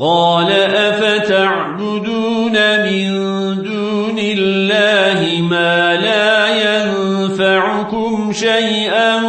قال أفتعبدون من دون الله ما لا ينفعكم شيئا